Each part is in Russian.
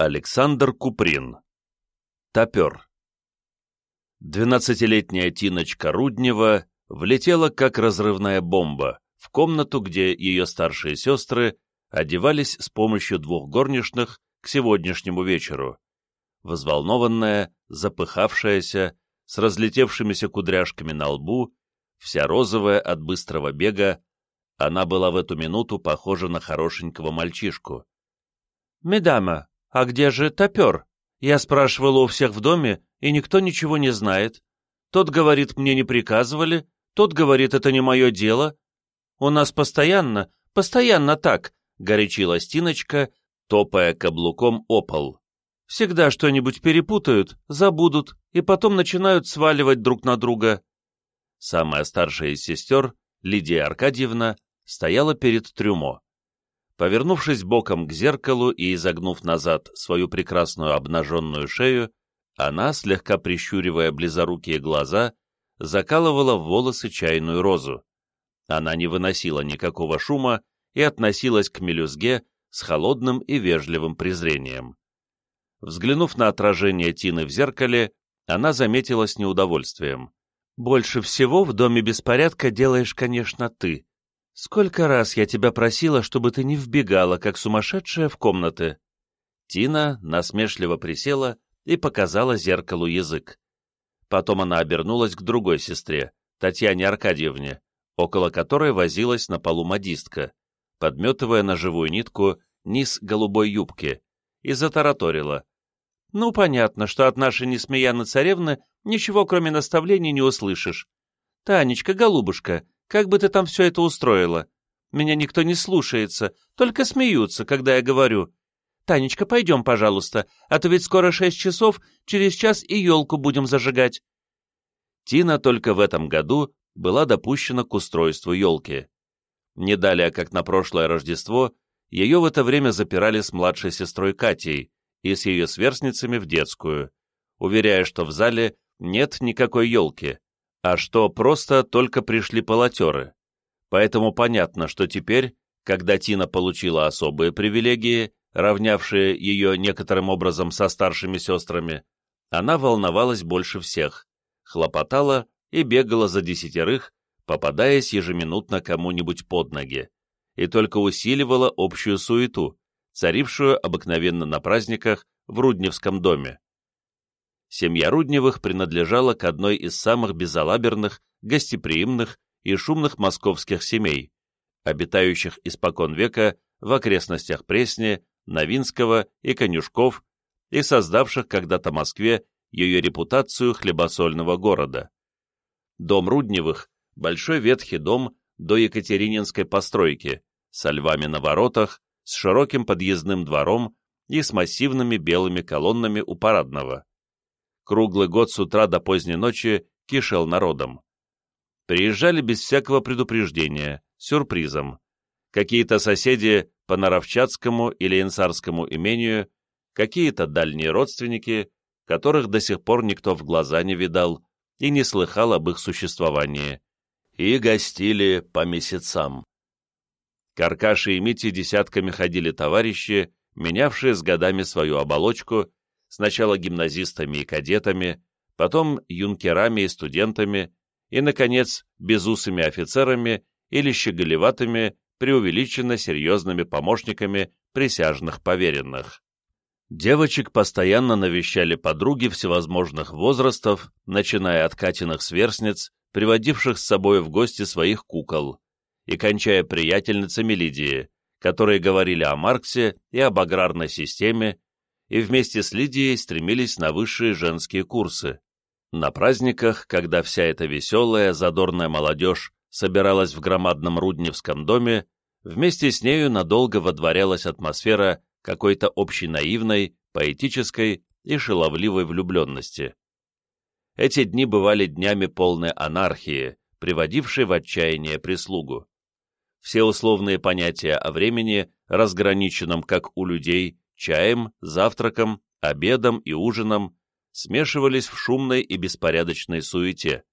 Александр Куприн. Топер. Двенадцатилетняя Тиночка Руднева влетела как разрывная бомба в комнату, где ее старшие сестры одевались с помощью двух горничных к сегодняшнему вечеру. Взволнованная, запыхавшаяся, с разлетевшимися кудряшками на лбу, вся розовая от быстрого бега, она была в эту минуту похожа на хорошенького мальчишку. «Медама, а где же топер? Я спрашивала у всех в доме, и никто ничего не знает. Тот говорит, мне не приказывали, тот говорит, это не мое дело. У нас постоянно, постоянно так», — горячилась Тиночка, топая каблуком о пол. «Всегда что-нибудь перепутают, забудут, и потом начинают сваливать друг на друга». Самая старшая из сестер, Лидия Аркадьевна, стояла перед трюмо. Повернувшись боком к зеркалу и изогнув назад свою прекрасную обнаженную шею, она, слегка прищуривая близорукие глаза, закалывала в волосы чайную розу. Она не выносила никакого шума и относилась к мелюзге с холодным и вежливым презрением. Взглянув на отражение Тины в зеркале, она заметила с неудовольствием. «Больше всего в доме беспорядка делаешь, конечно, ты. Сколько раз я тебя просила, чтобы ты не вбегала, как сумасшедшая, в комнаты?» Тина насмешливо присела и показала зеркалу язык. Потом она обернулась к другой сестре, Татьяне Аркадьевне, около которой возилась на полу модистка, подметывая на живую нитку низ голубой юбки, и затараторила. «Ну, понятно, что от нашей Несмеяны царевны ничего, кроме наставлений, не услышишь. Танечка, голубушка, как бы ты там все это устроила? Меня никто не слушается, только смеются, когда я говорю. Танечка, пойдем, пожалуйста, а то ведь скоро шесть часов, через час и елку будем зажигать. Тина только в этом году была допущена к устройству елки. Не далее, как на прошлое Рождество, ее в это время запирали с младшей сестрой Катей и с ее сверстницами в детскую, уверяя, что в зале нет никакой елки, а что просто только пришли полотеры. Поэтому понятно, что теперь, когда Тина получила особые привилегии, равнявшие ее некоторым образом со старшими сестрами, она волновалась больше всех, хлопотала и бегала за десятерых, попадаясь ежеминутно кому-нибудь под ноги, и только усиливала общую суету, царившую обыкновенно на праздниках в Рудневском доме семья Рудневых принадлежала к одной из самых безалаберных, гостеприимных и шумных московских семей, обитающих испокон века в окрестностях Пресни, Новинского и Конюшков и создавших когда-то Москве ее репутацию хлебосольного города. Дом Рудневых – большой ветхий дом до Екатерининской постройки, со львами на воротах, с широким подъездным двором и с массивными белыми колоннами у парадного круглый год с утра до поздней ночи кишел народом. Приезжали без всякого предупреждения, сюрпризом. Какие-то соседи по Наровчатскому или Инсарскому имению, какие-то дальние родственники, которых до сих пор никто в глаза не видал и не слыхал об их существовании, и гостили по месяцам. К Аркаше и Мите десятками ходили товарищи, менявшие с годами свою оболочку сначала гимназистами и кадетами, потом юнкерами и студентами, и, наконец, безусыми офицерами или щеголеватыми, преувеличенно серьезными помощниками присяжных поверенных. Девочек постоянно навещали подруги всевозможных возрастов, начиная от Катиных сверстниц, приводивших с собой в гости своих кукол, и кончая приятельницами Лидии, которые говорили о Марксе и об аграрной системе, и вместе с Лидией стремились на высшие женские курсы. На праздниках, когда вся эта веселая, задорная молодежь собиралась в громадном Рудневском доме, вместе с нею надолго водворялась атмосфера какой-то общей наивной, поэтической и шаловливой влюбленности. Эти дни бывали днями полной анархии, приводившей в отчаяние прислугу. Все условные понятия о времени, разграниченном как у людей, чаем, завтраком, обедом и ужином смешивались в шумной и беспорядочной суете.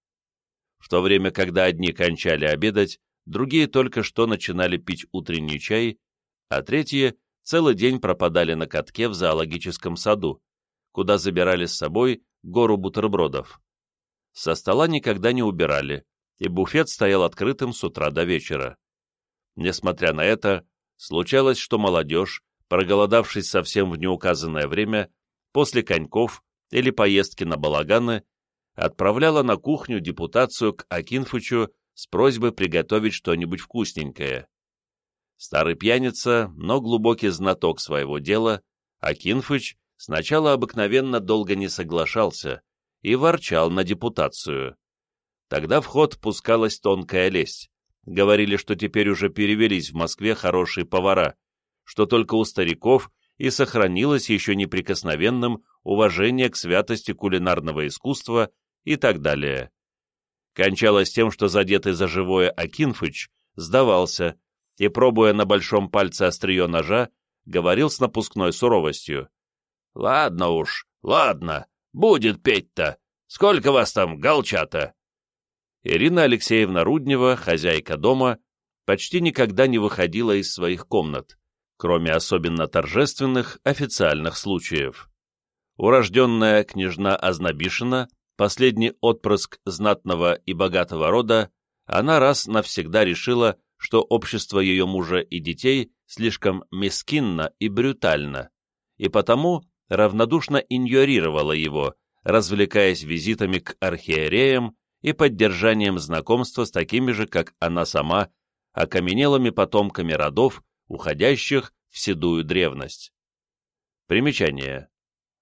В то время, когда одни кончали обедать, другие только что начинали пить утренний чай, а третьи целый день пропадали на катке в зоологическом саду, куда забирали с собой гору бутербродов. Со стола никогда не убирали, и буфет стоял открытым с утра до вечера. Несмотря на это, случалось, что молодежь, проголодавшись совсем в неуказанное время, после коньков или поездки на балаганы, отправляла на кухню депутацию к Акинфычу с просьбой приготовить что-нибудь вкусненькое. Старый пьяница, но глубокий знаток своего дела, Акинфыч сначала обыкновенно долго не соглашался и ворчал на депутацию. Тогда в ход пускалась тонкая лесть. Говорили, что теперь уже перевелись в Москве хорошие повара, что только у стариков и сохранилось еще неприкосновенным уважение к святости кулинарного искусства и так далее. Кончалось тем, что задетый за живое Акинфыч сдавался и, пробуя на большом пальце острие ножа, говорил с напускной суровостью. «Ладно уж, ладно, будет петь-то. Сколько вас там, галчата?» Ирина Алексеевна Руднева, хозяйка дома, почти никогда не выходила из своих комнат, кроме особенно торжественных официальных случаев. Урожденная княжна Ознобишина, последний отпрыск знатного и богатого рода, она раз навсегда решила, что общество ее мужа и детей слишком мескинно и брютально, и потому равнодушно игнорировала его, развлекаясь визитами к архиереям и поддержанием знакомства с такими же, как она сама, окаменелыми потомками родов, уходящих в седую древность. Примечание.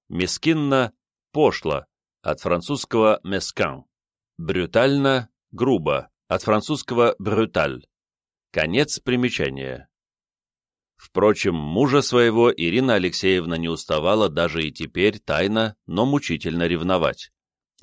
Мескинно – пошло, от французского «мескан». Брютально – грубо, от французского «брюталь». Конец примечания. Впрочем, мужа своего Ирина Алексеевна не уставала даже и теперь тайно, но мучительно ревновать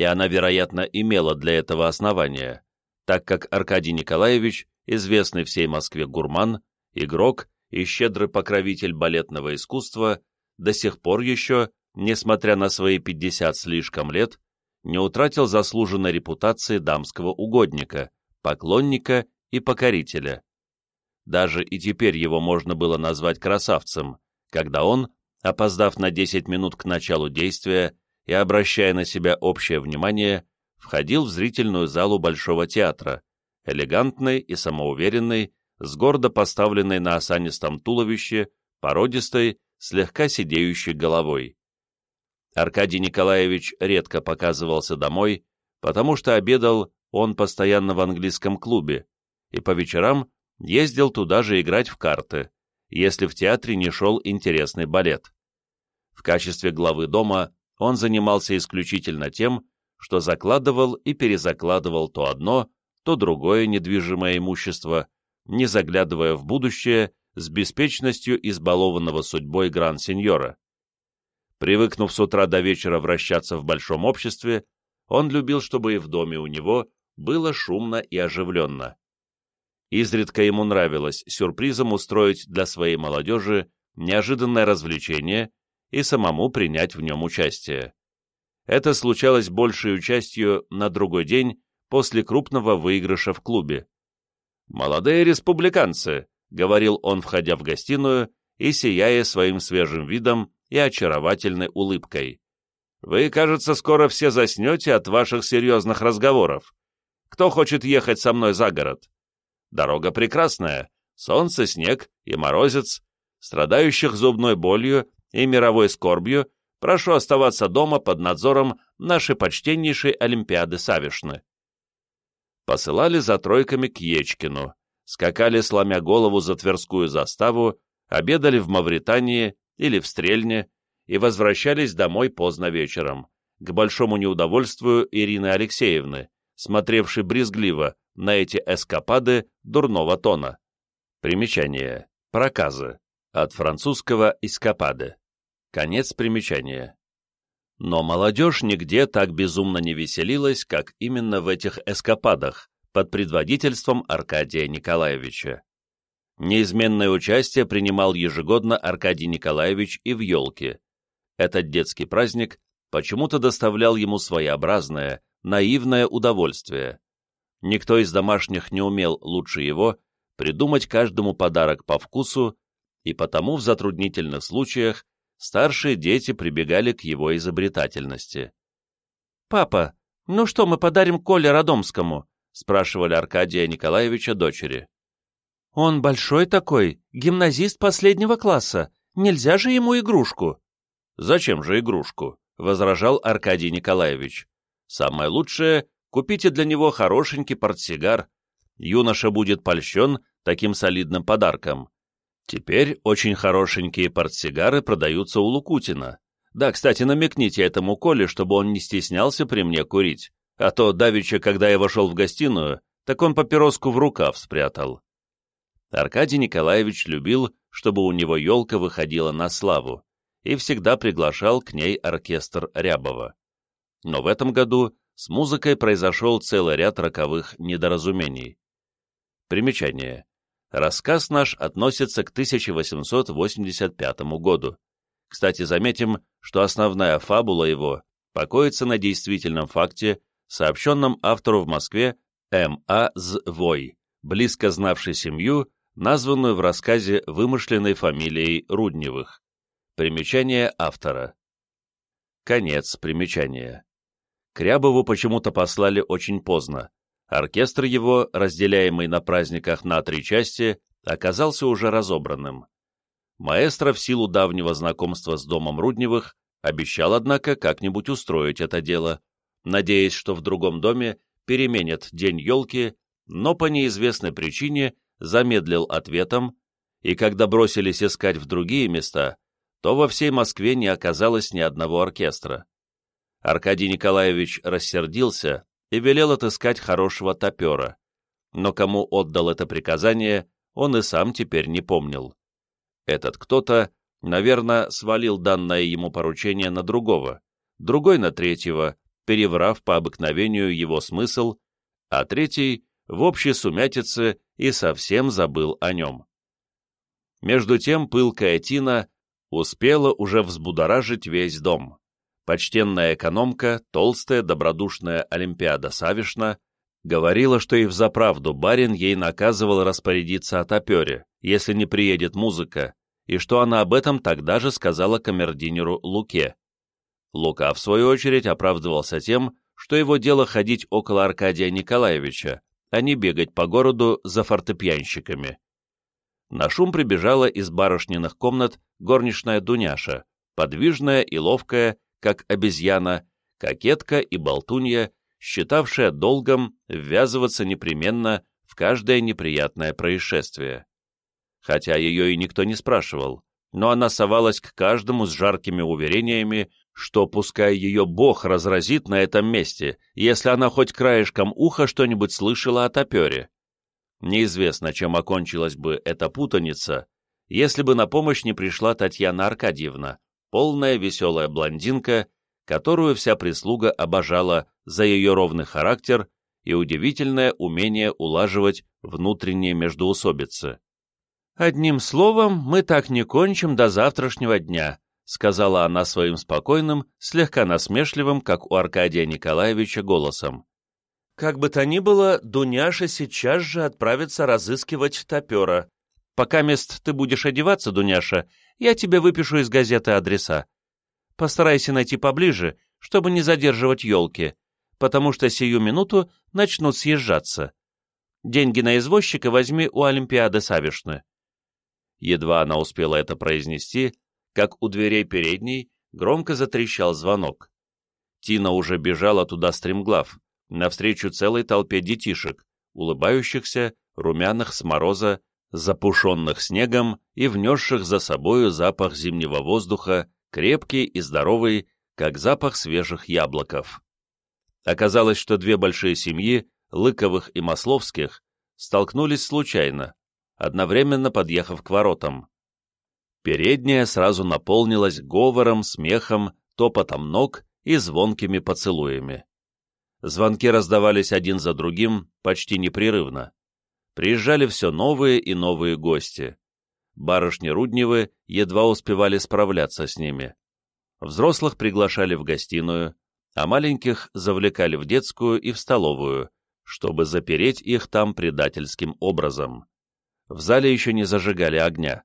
и она, вероятно, имела для этого основания, так как Аркадий Николаевич, известный всей Москве гурман, игрок и щедрый покровитель балетного искусства, до сих пор еще, несмотря на свои 50 слишком лет, не утратил заслуженной репутации дамского угодника, поклонника и покорителя. Даже и теперь его можно было назвать красавцем, когда он, опоздав на 10 минут к началу действия, и, обращая на себя общее внимание, входил в зрительную залу Большого театра, элегантный и самоуверенный, с гордо поставленной на осанистом туловище, породистой, слегка сидеющей головой. Аркадий Николаевич редко показывался домой, потому что обедал он постоянно в английском клубе, и по вечерам ездил туда же играть в карты, если в театре не шел интересный балет. В качестве главы дома он занимался исключительно тем, что закладывал и перезакладывал то одно, то другое недвижимое имущество, не заглядывая в будущее с беспечностью избалованного судьбой гран-сеньора. Привыкнув с утра до вечера вращаться в большом обществе, он любил, чтобы и в доме у него было шумно и оживленно. Изредка ему нравилось сюрпризом устроить для своей молодежи неожиданное развлечение и самому принять в нем участие. Это случалось большей частью на другой день после крупного выигрыша в клубе. «Молодые республиканцы», — говорил он, входя в гостиную и сияя своим свежим видом и очаровательной улыбкой. «Вы, кажется, скоро все заснете от ваших серьезных разговоров. Кто хочет ехать со мной за город? Дорога прекрасная, солнце, снег и морозец. Страдающих зубной болью и мировой скорбью прошу оставаться дома под надзором нашей почтеннейшей Олимпиады Савишны. Посылали за тройками к Ечкину, скакали, сломя голову за Тверскую заставу, обедали в Мавритании или в Стрельне и возвращались домой поздно вечером, к большому неудовольствию Ирины Алексеевны, смотревшей брезгливо на эти эскапады дурного тона. Примечание. Проказы. От французского «эскапады». Конец примечания. Но молодежь нигде так безумно не веселилась, как именно в этих эскападах, под предводительством Аркадия Николаевича. Неизменное участие принимал ежегодно Аркадий Николаевич и в «Елке». Этот детский праздник почему-то доставлял ему своеобразное, наивное удовольствие. Никто из домашних не умел лучше его придумать каждому подарок по вкусу и потому в затруднительных случаях старшие дети прибегали к его изобретательности. «Папа, ну что мы подарим Коле Родомскому?» — спрашивали Аркадия Николаевича дочери. «Он большой такой, гимназист последнего класса. Нельзя же ему игрушку». «Зачем же игрушку?» — возражал Аркадий Николаевич. «Самое лучшее — купите для него хорошенький портсигар. Юноша будет польщен таким солидным подарком. Теперь очень хорошенькие портсигары продаются у Лукутина. Да, кстати, намекните этому Коле, чтобы он не стеснялся при мне курить. А то давеча, когда я вошел в гостиную, так он папироску в рукав спрятал. Аркадий Николаевич любил, чтобы у него елка выходила на славу, и всегда приглашал к ней оркестр Рябова. Но в этом году с музыкой произошел целый ряд роковых недоразумений. Примечание. Рассказ наш относится к 1885 году. Кстати, заметим, что основная фабула его покоится на действительном факте, сообщенном автору в Москве М.А. Звой, близко знавший семью, названную в рассказе вымышленной фамилией Рудневых. Примечание автора. Конец примечания. Крябову почему-то послали очень поздно. Оркестр его, разделяемый на праздниках на три части, оказался уже разобранным. Маэстро в силу давнего знакомства с домом Рудневых обещал, однако, как-нибудь устроить это дело, надеясь, что в другом доме переменят день елки, но по неизвестной причине замедлил ответом, и когда бросились искать в другие места, то во всей Москве не оказалось ни одного оркестра. Аркадий Николаевич рассердился и велел отыскать хорошего топера, но кому отдал это приказание, он и сам теперь не помнил. Этот кто-то, наверное, свалил данное ему поручение на другого, другой на третьего, переврав по обыкновению его смысл, а третий в общей сумятице и совсем забыл о нем. Между тем пылкая Тина успела уже взбудоражить весь дом. Почтенная экономка, толстая, добродушная Олимпиада Савишна, говорила, что и взаправду барин ей наказывал распорядиться о топере, если не приедет музыка, и что она об этом тогда же сказала камердинеру Луке. Лука, в свою очередь, оправдывался тем, что его дело ходить около Аркадия Николаевича, а не бегать по городу за фортепьянщиками. На шум прибежала из барышниных комнат горничная Дуняша, подвижная и ловкая, как обезьяна, кокетка и болтунья, считавшая долгом ввязываться непременно в каждое неприятное происшествие. Хотя ее и никто не спрашивал, но она совалась к каждому с жаркими уверениями, что пускай ее Бог разразит на этом месте, если она хоть краешком уха что-нибудь слышала о топере. Неизвестно, чем окончилась бы эта путаница, если бы на помощь не пришла Татьяна Аркадьевна, полная веселая блондинка, которую вся прислуга обожала за ее ровный характер и удивительное умение улаживать внутренние междоусобицы. «Одним словом, мы так не кончим до завтрашнего дня», сказала она своим спокойным, слегка насмешливым, как у Аркадия Николаевича, голосом. «Как бы то ни было, Дуняша сейчас же отправится разыскивать топера. Пока мест ты будешь одеваться, Дуняша, я тебе выпишу из газеты адреса. Постарайся найти поближе, чтобы не задерживать елки, потому что сию минуту начнут съезжаться. Деньги на извозчика возьми у Олимпиады Савишны». Едва она успела это произнести, как у дверей передней громко затрещал звонок. Тина уже бежала туда стремглав, навстречу целой толпе детишек, улыбающихся, румяных с мороза, запушенных снегом и внесших за собою запах зимнего воздуха, крепкий и здоровый, как запах свежих яблоков. Оказалось, что две большие семьи, Лыковых и Масловских, столкнулись случайно, одновременно подъехав к воротам. Передняя сразу наполнилась говором, смехом, топотом ног и звонкими поцелуями. Звонки раздавались один за другим почти непрерывно приезжали все новые и новые гости. Барышни Рудневы едва успевали справляться с ними. Взрослых приглашали в гостиную, а маленьких завлекали в детскую и в столовую, чтобы запереть их там предательским образом. В зале еще не зажигали огня.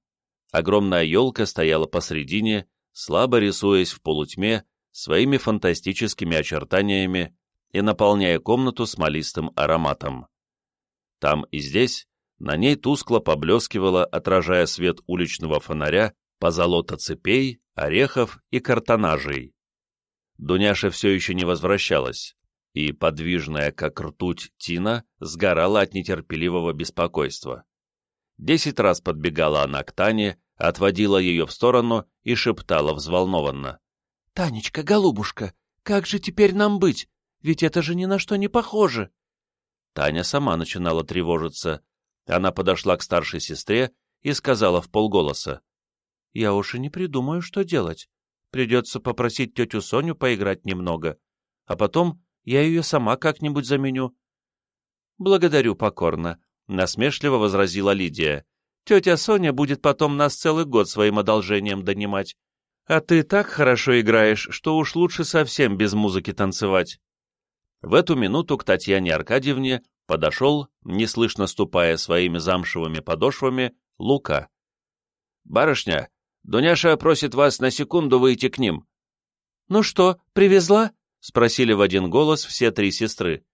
Огромная елка стояла посредине, слабо рисуясь в полутьме своими фантастическими очертаниями и наполняя комнату смолистым ароматом. Там и здесь на ней тускло поблескивало, отражая свет уличного фонаря, позолота цепей, орехов и картонажей. Дуняша все еще не возвращалась, и, подвижная как ртуть Тина, сгорала от нетерпеливого беспокойства. Десять раз подбегала она к Тане, отводила ее в сторону и шептала взволнованно. — Танечка, голубушка, как же теперь нам быть? Ведь это же ни на что не похоже. Таня сама начинала тревожиться. Она подошла к старшей сестре и сказала в полголоса. — Я уж и не придумаю, что делать. Придется попросить тетю Соню поиграть немного, а потом я ее сама как-нибудь заменю. — Благодарю покорно, — насмешливо возразила Лидия. Тетя Соня будет потом нас целый год своим одолжением донимать. А ты так хорошо играешь, что уж лучше совсем без музыки танцевать. В эту минуту к Татьяне Аркадьевне подошел, неслышно ступая своими замшевыми подошвами, Лука. «Барышня, Дуняша просит вас на секунду выйти к ним». «Ну что, привезла?» — спросили в один голос все три сестры.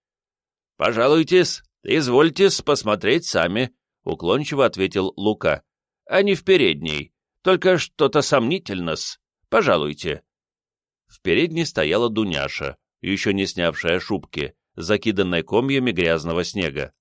«Пожалуйтесь, извольтесь посмотреть сами», — уклончиво ответил Лука. — А не в передней. Только что-то сомнительно-с. Пожалуйте. В передней стояла Дуняша, еще не снявшая шубки, закиданной комьями грязного снега.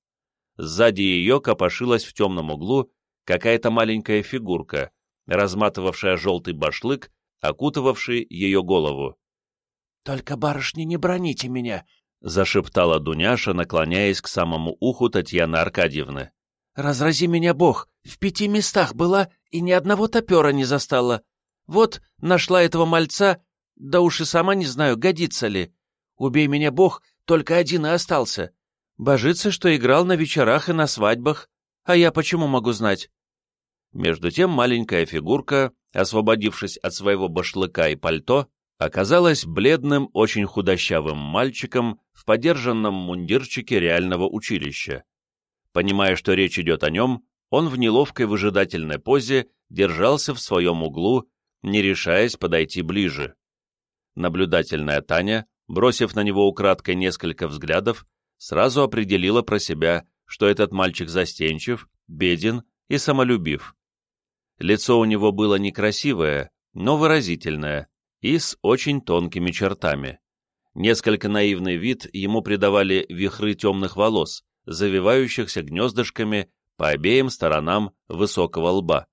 Сзади ее копошилась в темном углу какая-то маленькая фигурка, разматывавшая желтый башлык, окутывавший ее голову. — Только, барышни, не броните меня! — зашептала Дуняша, наклоняясь к самому уху Татьяны Аркадьевны. Разрази меня Бог, в пяти местах была и ни одного топера не застала. Вот, нашла этого мальца, да уж и сама не знаю, годится ли. Убей меня Бог, только один и остался. Божится, что играл на вечерах и на свадьбах. А я почему могу знать? Между тем маленькая фигурка, освободившись от своего башлыка и пальто, оказалась бледным, очень худощавым мальчиком в подержанном мундирчике реального училища. Понимая, что речь идет о нем, он в неловкой выжидательной позе держался в своем углу, не решаясь подойти ближе. Наблюдательная Таня, бросив на него украдкой несколько взглядов, сразу определила про себя, что этот мальчик застенчив, беден и самолюбив. Лицо у него было некрасивое, но выразительное и с очень тонкими чертами. Несколько наивный вид ему придавали вихры темных волос, завивающихся гнездышками по обеим сторонам высокого лба.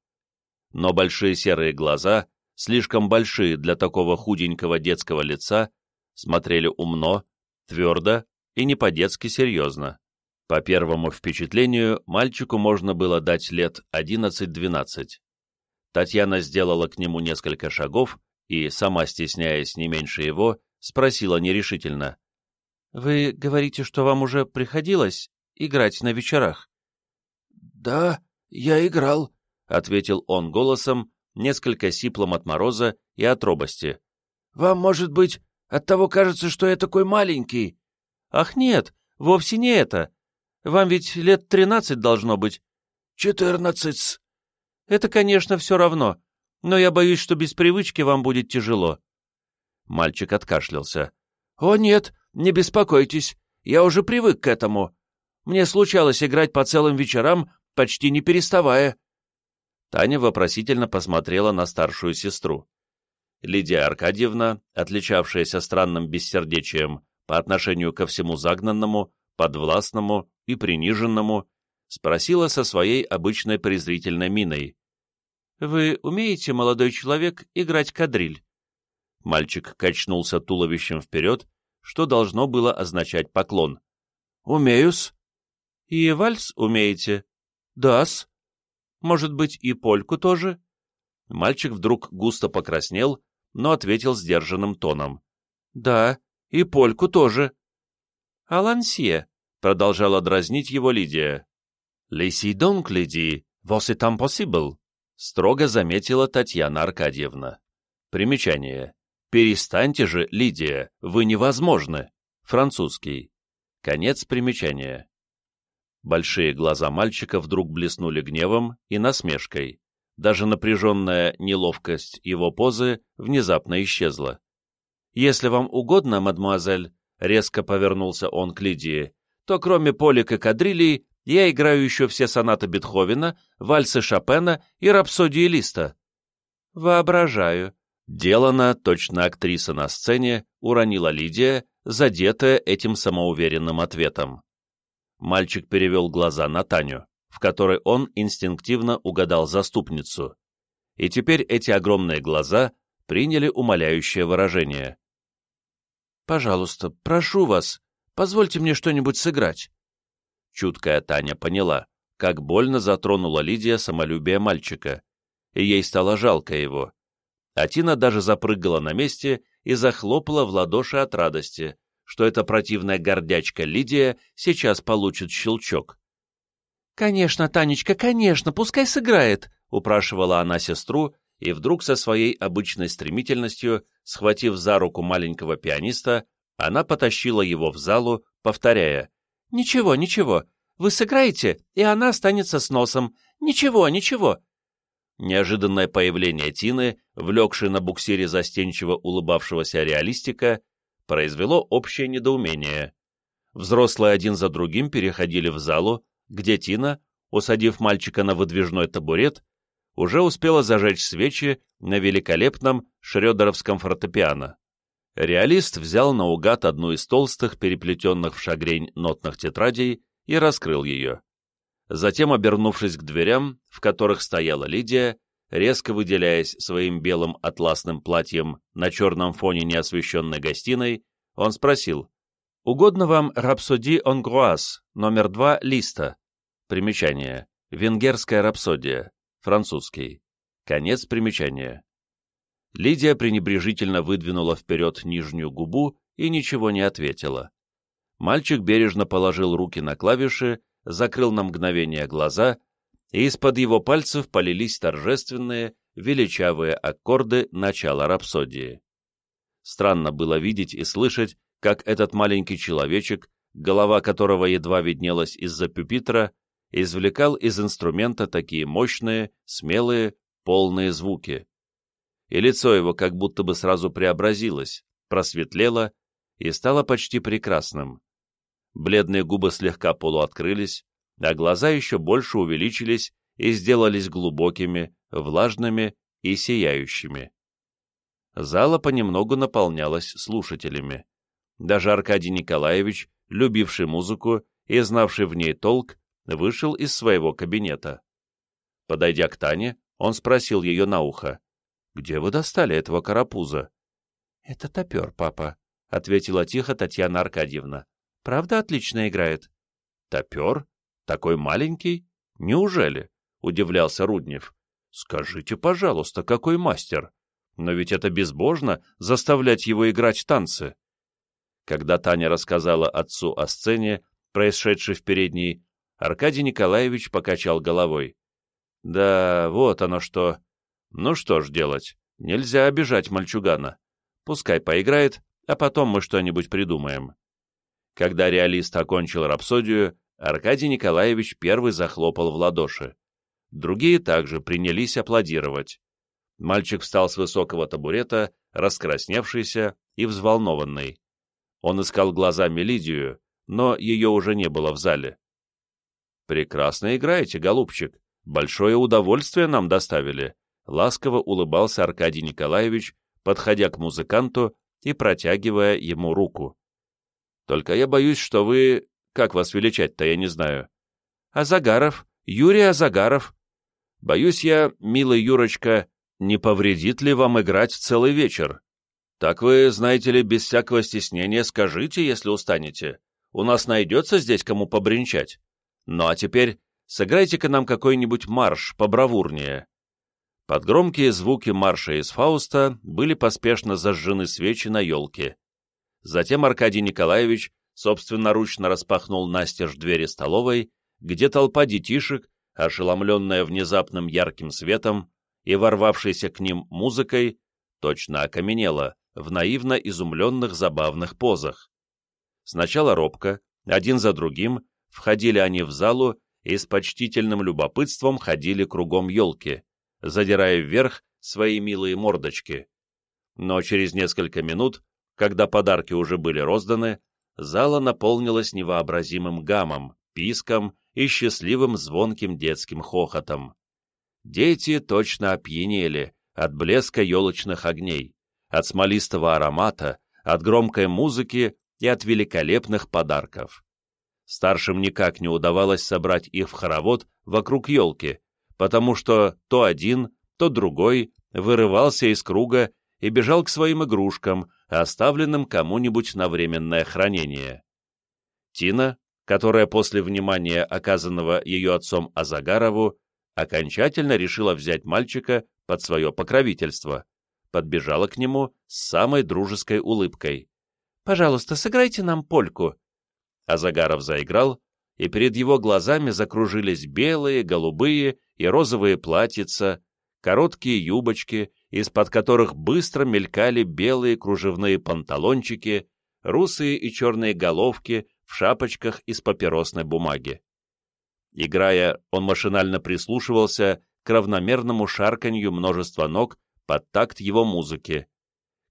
Но большие серые глаза, слишком большие для такого худенького детского лица, смотрели умно, твердо и не по-детски серьезно. По первому впечатлению, мальчику можно было дать лет 11-12. Татьяна сделала к нему несколько шагов и, сама стесняясь не меньше его, спросила нерешительно. «Вы говорите, что вам уже приходилось играть на вечерах?» «Да, я играл», — ответил он голосом, несколько сиплым от мороза и от робости. «Вам, может быть, от того кажется, что я такой маленький?» «Ах, нет, вовсе не это. Вам ведь лет тринадцать должно быть». «Четырнадцать». «Это, конечно, все равно, но я боюсь, что без привычки вам будет тяжело». Мальчик откашлялся. «О, нет, не беспокойтесь, я уже привык к этому. Мне случалось играть по целым вечерам, почти не переставая. Таня вопросительно посмотрела на старшую сестру. Лидия Аркадьевна, отличавшаяся странным бессердечием по отношению ко всему загнанному, подвластному и приниженному, спросила со своей обычной презрительной миной. «Вы умеете, молодой человек, играть кадриль?» Мальчик качнулся туловищем вперед, что должно было означать поклон. «Умею-с», и вальс умеете? Да-с. Может быть, и польку тоже? Мальчик вдруг густо покраснел, но ответил сдержанным тоном. Да, и польку тоже. А лансье? Продолжала дразнить его Лидия. «Лиси донк, Лиди, was est impossible?» Строго заметила Татьяна Аркадьевна. Примечание. «Перестаньте же, Лидия, вы невозможны!» Французский. Конец примечания. Большие глаза мальчика вдруг блеснули гневом и насмешкой, даже напряженная неловкость его позы внезапно исчезла. «Если вам угодно, мадемуазель», — резко повернулся он к Лидии, то кроме полик и кадрилей я играю еще все сонаты Бетховена, вальсы Шопена и рапсодии Листа. Воображаю. Делана, точно актриса на сцене, уронила Лидия, задетая этим самоуверенным ответом. Мальчик перевел глаза на Таню, в которой он инстинктивно угадал заступницу. И теперь эти огромные глаза приняли умоляющее выражение. «Пожалуйста, прошу вас, позвольте мне что-нибудь сыграть». Чуткая Таня поняла, как больно затронула Лидия самолюбие мальчика, и ей стало жалко его. А Тина даже запрыгала на месте и захлопала в ладоши от радости, что эта противная гордячка Лидия сейчас получит щелчок. «Конечно, Танечка, конечно, пускай сыграет», — упрашивала она сестру, и вдруг со своей обычной стремительностью, схватив за руку маленького пианиста, она потащила его в залу, повторяя «Ничего, ничего. Вы сыграете, и она останется с носом. Ничего, ничего». Неожиданное появление Тины, влекшей на буксире застенчиво улыбавшегося реалистика, произвело общее недоумение. Взрослые один за другим переходили в залу, где Тина, усадив мальчика на выдвижной табурет, уже успела зажечь свечи на великолепном шрёдеровском фортепиано. Реалист взял наугад одну из толстых, переплетенных в шагрень нотных тетрадей и раскрыл ее. Затем, обернувшись к дверям, в которых стояла Лидия, резко выделяясь своим белым атласным платьем на черном фоне неосвещенной гостиной, он спросил, «Угодно вам рапсоди онгруаз, номер два листа?» Примечание. Венгерская рапсодия. Французский. Конец примечания. Лидия пренебрежительно выдвинула вперед нижнюю губу и ничего не ответила. Мальчик бережно положил руки на клавиши, закрыл на мгновение глаза, и из-под его пальцев полились торжественные, величавые аккорды начала рапсодии. Странно было видеть и слышать, как этот маленький человечек, голова которого едва виднелась из-за пюпитра, извлекал из инструмента такие мощные, смелые, полные звуки и лицо его как будто бы сразу преобразилось, просветлело и стало почти прекрасным. Бледные губы слегка полуоткрылись, а глаза еще больше увеличились и сделались глубокими, влажными и сияющими. Зала понемногу наполнялась слушателями. Даже Аркадий Николаевич, любивший музыку и знавший в ней толк, вышел из своего кабинета. Подойдя к Тане, он спросил ее на ухо. Где вы достали этого карапуза? — Это топер, папа, — ответила тихо Татьяна Аркадьевна. — Правда отлично играет? — Топер? Такой маленький? Неужели? — удивлялся Руднев. — Скажите, пожалуйста, какой мастер? Но ведь это безбожно заставлять его играть танцы. Когда Таня рассказала отцу о сцене, происшедшей в передней, Аркадий Николаевич покачал головой. «Да, вот оно что. Ну что ж делать, нельзя обижать мальчугана. Пускай поиграет, а потом мы что-нибудь придумаем. Когда реалист окончил рапсодию, Аркадий Николаевич первый захлопал в ладоши. Другие также принялись аплодировать. Мальчик встал с высокого табурета, раскрасневшийся и взволнованный. Он искал глазами Лидию, но ее уже не было в зале. «Прекрасно играете, голубчик. Большое удовольствие нам доставили», ласково улыбался Аркадий Николаевич, подходя к музыканту и протягивая ему руку. «Только я боюсь, что вы... Как вас величать-то, я не знаю». «Азагаров, Юрий Азагаров». «Боюсь я, милый Юрочка, не повредит ли вам играть целый вечер? Так вы, знаете ли, без всякого стеснения скажите, если устанете. У нас найдется здесь кому побренчать. Ну а теперь сыграйте-ка нам какой-нибудь марш побравурнее». Под громкие звуки марша из Фауста были поспешно зажжены свечи на елке. Затем Аркадий Николаевич собственноручно распахнул настежь двери столовой, где толпа детишек, ошеломленная внезапным ярким светом и ворвавшейся к ним музыкой, точно окаменела в наивно изумленных забавных позах. Сначала робко, один за другим, входили они в залу и с почтительным любопытством ходили кругом елки задирая вверх свои милые мордочки. Но через несколько минут, когда подарки уже были розданы, зала наполнилась невообразимым гамом, писком и счастливым звонким детским хохотом. Дети точно опьянели от блеска елочных огней, от смолистого аромата, от громкой музыки и от великолепных подарков. Старшим никак не удавалось собрать их в хоровод вокруг елки, потому что то один, то другой вырывался из круга и бежал к своим игрушкам, оставленным кому-нибудь на временное хранение. Тина, которая после внимания, оказанного ее отцом Азагарову, окончательно решила взять мальчика под свое покровительство, подбежала к нему с самой дружеской улыбкой. «Пожалуйста, сыграйте нам польку». Азагаров заиграл, и перед его глазами закружились белые, голубые и розовые платьица, короткие юбочки, из-под которых быстро мелькали белые кружевные панталончики, русые и черные головки в шапочках из папиросной бумаги. Играя, он машинально прислушивался к равномерному шарканью множества ног под такт его музыки,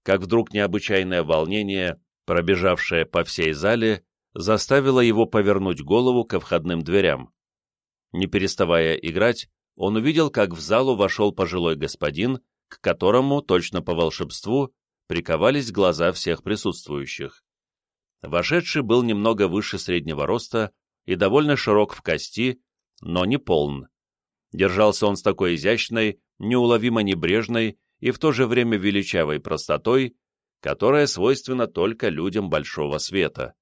как вдруг необычайное волнение, пробежавшее по всей зале, заставило его повернуть голову ко входным дверям. Не переставая играть, он увидел, как в залу вошел пожилой господин, к которому, точно по волшебству, приковались глаза всех присутствующих. Вошедший был немного выше среднего роста и довольно широк в кости, но не полн. Держался он с такой изящной, неуловимо небрежной и в то же время величавой простотой, которая свойственна только людям большого света.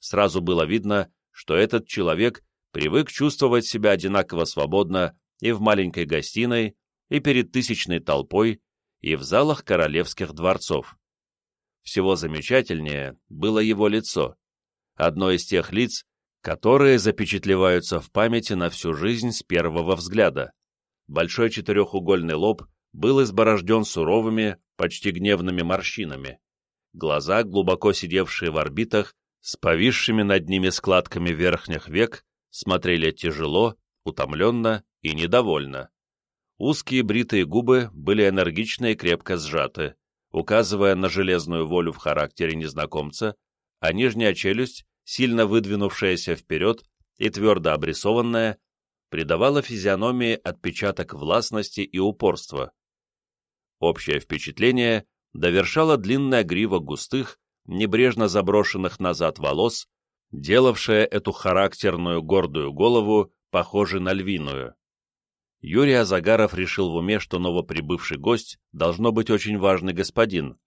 Сразу было видно, что этот человек привык чувствовать себя одинаково свободно и в маленькой гостиной, и перед тысячной толпой, и в залах королевских дворцов. Всего замечательнее было его лицо, одно из тех лиц, которые запечатлеваются в памяти на всю жизнь с первого взгляда. Большой четырехугольный лоб был изборожден суровыми, почти гневными морщинами. Глаза, глубоко сидевшие в орбитах, с повисшими над ними складками верхних век, смотрели тяжело, утомленно и недовольно. Узкие бритые губы были энергично и крепко сжаты, указывая на железную волю в характере незнакомца, а нижняя челюсть, сильно выдвинувшаяся вперед и твердо обрисованная, придавала физиономии отпечаток властности и упорства. Общее впечатление довершала длинная грива густых, небрежно заброшенных назад волос, делавшая эту характерную гордую голову похожей на львиную. Юрий Азагаров решил в уме, что новоприбывший гость должно быть очень важный господин,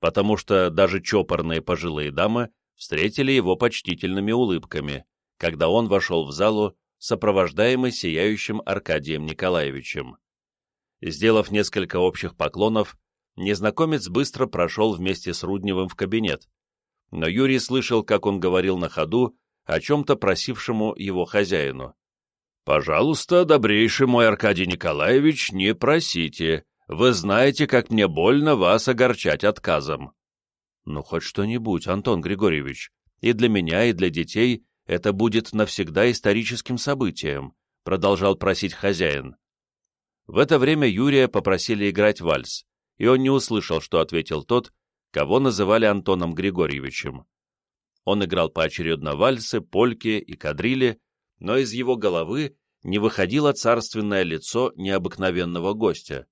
потому что даже чопорные пожилые дамы встретили его почтительными улыбками, когда он вошел в залу, сопровождаемый сияющим Аркадием Николаевичем. Сделав несколько общих поклонов, незнакомец быстро прошел вместе с Рудневым в кабинет, но Юрий слышал, как он говорил на ходу о чем-то просившему его хозяину. «Пожалуйста, добрейший мой Аркадий Николаевич, не просите. Вы знаете, как мне больно вас огорчать отказом». «Ну, хоть что-нибудь, Антон Григорьевич. И для меня, и для детей это будет навсегда историческим событием», продолжал просить хозяин. В это время Юрия попросили играть вальс, и он не услышал, что ответил тот, кого называли Антоном Григорьевичем. Он играл поочередно вальсы, польки и кадрили, но из его головы не выходило царственное лицо необыкновенного гостя.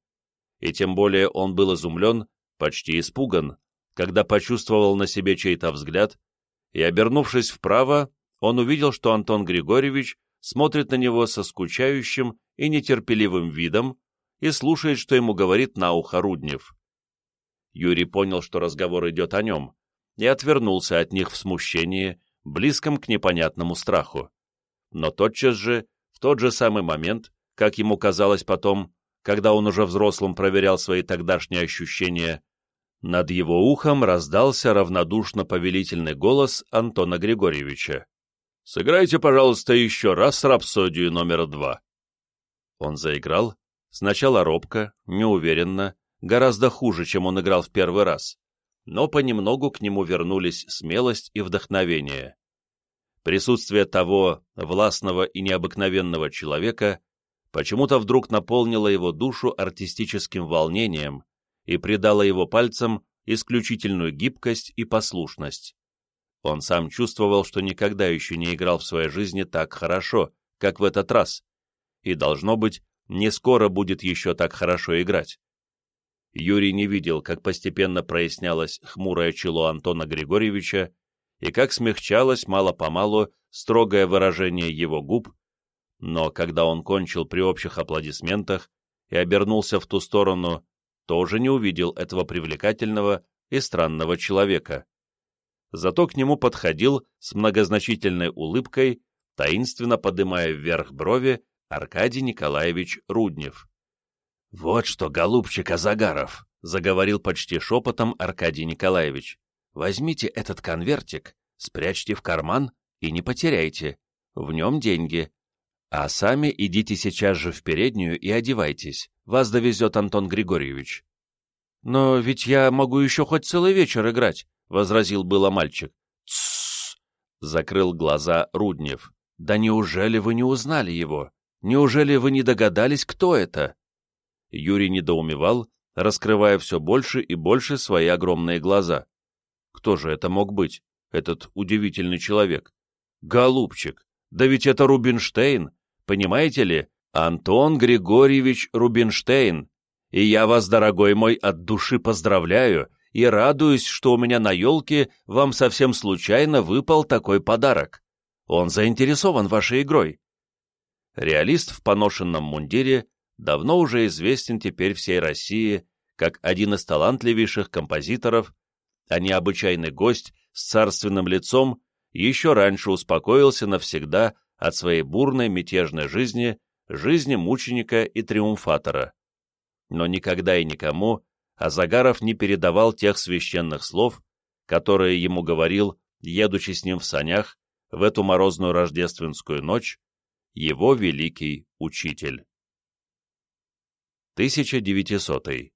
И тем более он был изумлен, почти испуган, когда почувствовал на себе чей-то взгляд, и, обернувшись вправо, он увидел, что Антон Григорьевич смотрит на него со скучающим и нетерпеливым видом и слушает, что ему говорит на ухо Руднев. Юрий понял, что разговор идет о нем, и отвернулся от них в смущении, близком к непонятному страху. Но тотчас же, в тот же самый момент, как ему казалось потом, когда он уже взрослым проверял свои тогдашние ощущения, над его ухом раздался равнодушно-повелительный голос Антона Григорьевича. «Сыграйте, пожалуйста, еще раз рапсодию номер два». Он заиграл, сначала робко, неуверенно, гораздо хуже, чем он играл в первый раз, но понемногу к нему вернулись смелость и вдохновение. Присутствие того властного и необыкновенного человека почему-то вдруг наполнила его душу артистическим волнением и придала его пальцам исключительную гибкость и послушность. Он сам чувствовал, что никогда еще не играл в своей жизни так хорошо, как в этот раз, и, должно быть, не скоро будет еще так хорошо играть. Юрий не видел, как постепенно прояснялось хмурое чело Антона Григорьевича и как смягчалось мало-помалу строгое выражение его губ, но когда он кончил при общих аплодисментах и обернулся в ту сторону, тоже не увидел этого привлекательного и странного человека. Зато к нему подходил с многозначительной улыбкой, таинственно подымая вверх брови, Аркадий Николаевич Руднев. «Вот что, голубчик Азагаров!» — заговорил почти шепотом Аркадий Николаевич. «Возьмите этот конвертик, спрячьте в карман и не потеряйте. В нем деньги. А сами идите сейчас же в переднюю и одевайтесь. Вас довезет Антон Григорьевич». «Но ведь я могу еще хоть целый вечер играть», — возразил было мальчик. «Тссс!» — закрыл глаза Руднев. «Да неужели вы не узнали его? Неужели вы не догадались, кто это?» Юрий недоумевал, раскрывая все больше и больше свои огромные глаза. Кто же это мог быть, этот удивительный человек? Голубчик, да ведь это Рубинштейн, понимаете ли? Антон Григорьевич Рубинштейн. И я вас, дорогой мой, от души поздравляю и радуюсь, что у меня на елке вам совсем случайно выпал такой подарок. Он заинтересован вашей игрой. Реалист в поношенном мундире давно уже известен теперь всей России как один из талантливейших композиторов, а необычайный гость с царственным лицом еще раньше успокоился навсегда от своей бурной мятежной жизни, жизни мученика и триумфатора. Но никогда и никому Азагаров не передавал тех священных слов, которые ему говорил, едучи с ним в санях, в эту морозную рождественскую ночь, его великий учитель. 1900.